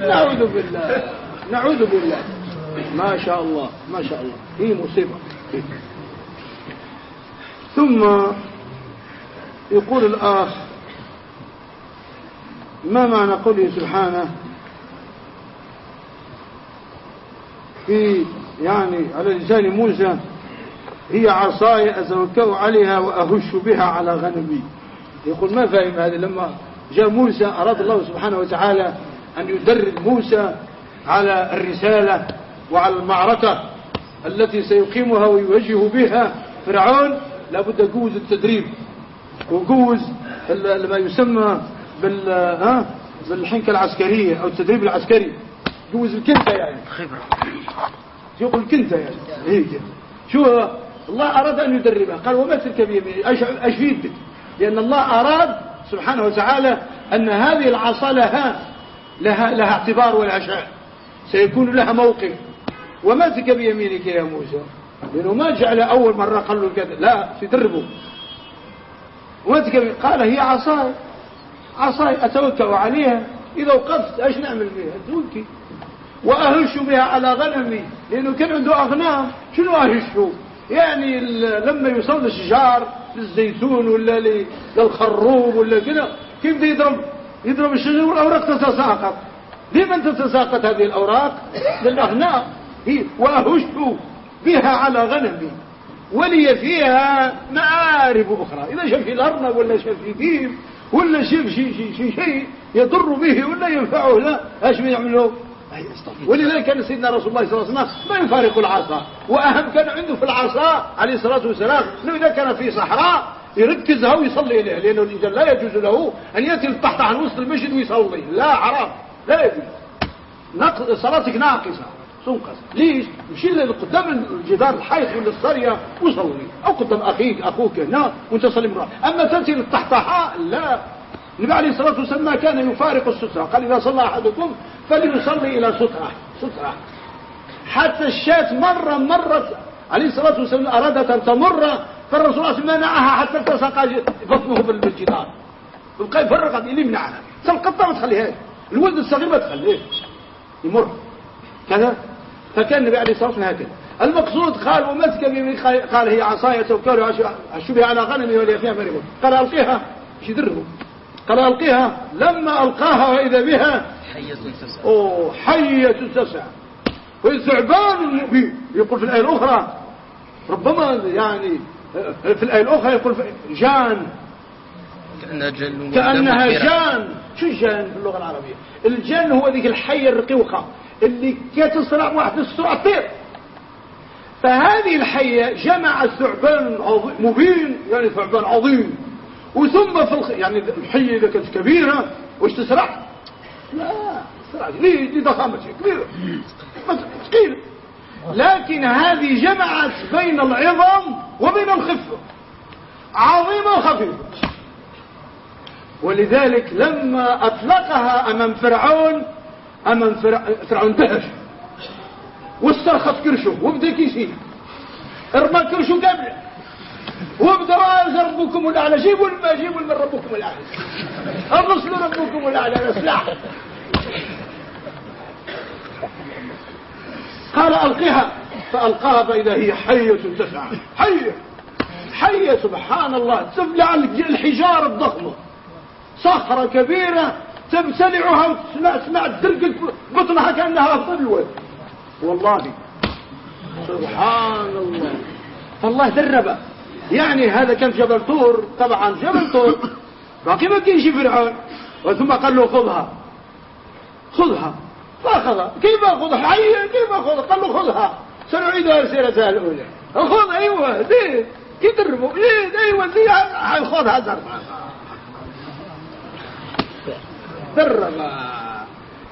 Speaker 1: نعوذ بالله. نعوذ بالله. ما شاء الله ما شاء الله. هي مصيبة. ثم يقول الآخ ما معنى قوله سبحانه؟ في يعني على لسان موسى هي عصاي أتوكأ عليها وأهش بها على غنمي. يقول ما فهم هذا لما جاء موسى أراد الله سبحانه وتعالى أن يدرب موسى على الرسالة وعلى المعركة التي سيقيمها ويوجه بها فرعون. لابد قوز التدريب وقوز ما يسمى بال ها؟ بالحنكة العسكرية أو التدريب العسكري. قوز الكنتة يعني. خبرة. يقول الكنتة يعني. هيك شو الله أراد أن يدربها. قال وما تلك بيميني. أيش في يدك لأن الله أراد سبحانه وتعالى أن هذه العصا لها لها, لها اعتبار شأن. سيكون لها موقف. وما تلك بيمينك يا موسى؟ لأنه ما جعل أول مرة قال له كذا. لا تدربه. وما تلك قال هي عصاي عصاي أتوكل عليها. إذا وقفت إيش نعمل بها توكي وأهش بها على غنمي. لأنه كان عنده أغنام. شنو أهشه؟ يعني لما يوصل للشجار للزيتون ولا للخروب ولا كذا. كيف بده يضرب؟ يضرب الشجر والأوراق تتساقط. لمن تتساقط هذه الأوراق؟ للأغنام وأهش بها على غنمي. ولي فيها مآرب أخرى. إذا شاف الأرنب ولا شاف ديب ولا شاف شيء شيء شيء شيء يضر به ولا ينفعه لا إيش بيعملوا ولذلك كان سيدنا رسول الله صلى الله عليه وسلم ما يفارق العصا. وأهم كان عنده في العصا عليه الصلاة والسلام إنه إذا كان في صحراء يركزها ويصلي اليها لأنه الإنسان لا يجوز له أن يأتي التحت عن وسط المسجد ويصلي. لا حرام. لا يجوز. صلاتك ناقصة تنقص ليش؟ مشي قدام الجدار الحيط ولا الصرية وصلي. أو قدام أخيك أخوك هنا وأنت صلي مرة أما تأتي للتحتها لا. النبي عليه الصلاة والسلام كان يفارق السترة. قال إذا صلى أحدكم فليصلي إلى سترة. سترة. حتى الشاة مرة مرت عليه الصلاة والسلام أرادت أن تمر فالرسول صلى الله عليه منعها حتى التصق بطنه بالجدار. يبقى يفرق اللي منعها القطة ما تخليهاش الولد الصغير ما تخليه. يمر. كذا. فكان النبي عليه الصلاة والسلام هكذا. المقصود قال ومسك قال هي عصاية توكل الشبه على غنمي ولي فيها مريم قال ألقيها. إيش يدره قال ألقيها؟ لما ألقاها وإذا بها حية تسع أوه حية تسع والثعبان مبين يقول في الآية الأخرى ربما يعني في الآية الأخرى يقول جان. كأنها جان كأنها جان. شو الجان في اللغة العربية؟ الجان هو ذيك الحية الرقيقة اللي كتسرع واحد السرعة طير فهذه الحية جمع ثعبان مبين يعني ثعبان عظيم. وثم في الخ... يعني الحية إذا كانت كبيرة وش تسرع؟ لا تسرع. ليه؟ دي ضخامة كبيرة. ثقيلة لكن هذه جمعت بين العظم وبين الخفة عظيمة وخفيفة ولذلك لما أطلقها أمام فرعون أمام فرعون دهش واسترخص كرشه وبدا كيسين ارمى كرشه قبل. وابدا ربكم الأعلى. جيبوا الماء جيبوا الماء ربكم الأعلى. ارسلوا ربكم الأعلى. سلاح قال القها فألقاها فإذا هي حية تسعى. حية. حية. سبحان الله. تبلع الحجارة الضخمه صخرة كبيرة تبتلعها وتسمع تسمع تدرق بطنها كأنها طلوه والله. سبحان الله. الله دربه. يعني هذا كان جبل طور طبعا جبل طور. باقي ما كاينش فرعون. وثم قال له خذها. خذها. فأخذها. كيف أخذها؟ حي كيف أخذها؟ قال له خذها. سنعيدها سيرتها الأولى. خذ أيوه. دي. كي دربوا إيه أيوه. دي. خذها درب درب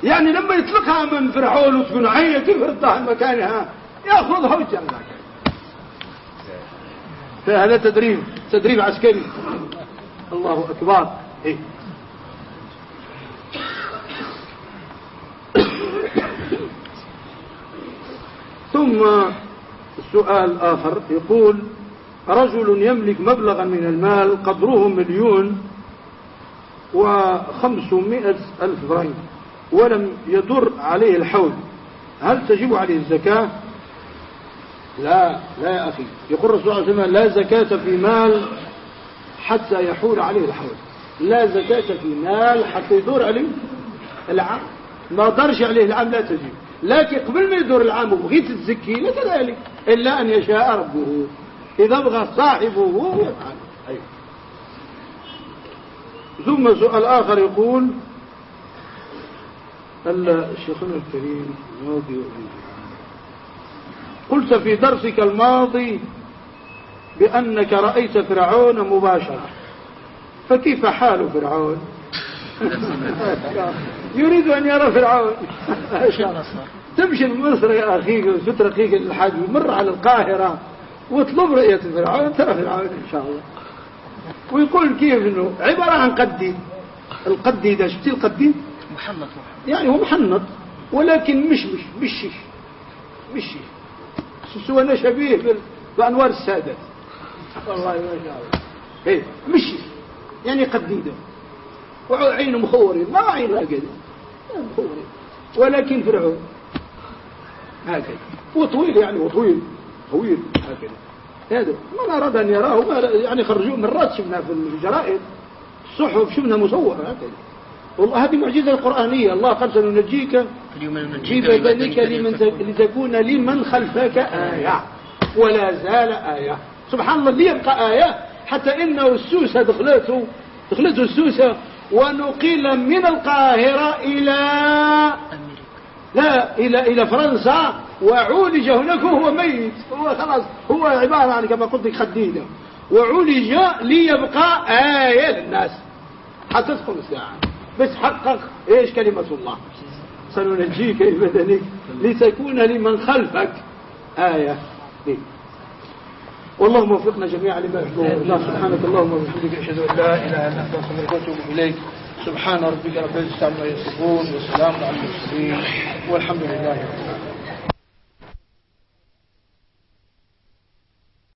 Speaker 1: يعني لما يطلقها من فرعون وتكون عينه كيف ردها مكانها يأخذها ويجنك فهذا تدريب تدريب عسكري. الله أكبر. إيه؟ ثم سؤال آخر. يقول رجل يملك مبلغا من المال قدره مليون وخمسمائة ألف فرنك ولم يدر عليه الحول هل تجب عليه الزكاة؟ لا لا يا أخي. يقول الرسول صلى الله عليه وسلم لا زكاة في مال حتى يحول عليه الحول. لا زكاة في مال حتى يدور عليه العام. ما درش عليه العام لا تجب لكن قبل ما يدور العام وبغيت تزكي كذلك إلا أن يشاء ربه. إذا بغى صاحبه يفعل. أيوه. ثم سؤال آخر يقول الشيخنا الكريم ماضي قلت في درسك الماضي بأنك رأيت فرعون مباشرة. فكيف حال فرعون؟ يريد أن يرى فرعون. تمشي مصر يا أخي وتترقيك الحاج ومر على القاهرة واطلب رؤية فرعون ترى فرعون إن شاء الله. ويقول كيف إنه؟ عبارة عن قدي. القدي ده شفتي القدي؟ محنط يعني هو محنط ولكن مش مش مش مش سوى شبيه بأنوار السادات والله ما شاء الله. إيه مش يعني قديده وعينه مخورين. ما عين هكذا مخورين. ولكن فرعون. هكذا. وطويل يعني وطويل. طويل. هكذا. هذا. من أراد أن يراه. يعني خرجوه مرات شفنا في الجرائد. الصحف شفنا مصور. هكذا. والله هذه معجزة القرآنية. الله قال سننجيك. في بدنك لمن لتكون لمن خلفك آية. ولا زال آية. سبحان الله ليبقى آية حتى إنه السوسة دخلته. دخلته السوسة ونقل من القاهرة إلى لا إلى إلى فرنسا. وعولج هناك وهو ميت. هو خلاص هو عبارة عن كما قلت لك خديدة وعولج ليبقى آية للناس. حتى تدخل الساعة. بس حقق إيش كلمة الله؟ سننجيك ببدنك لتكون لمن خلفك آية. إيه؟ واللهم وفقنا جميعا لما الله سبحانك اللهم وبحمدك أشهد أن لا إله إلا أنت أستغفرك وأتوب إليك. سبحان ربك رب العزة عما يصفون وسلام على المرسلين والحمد لله رب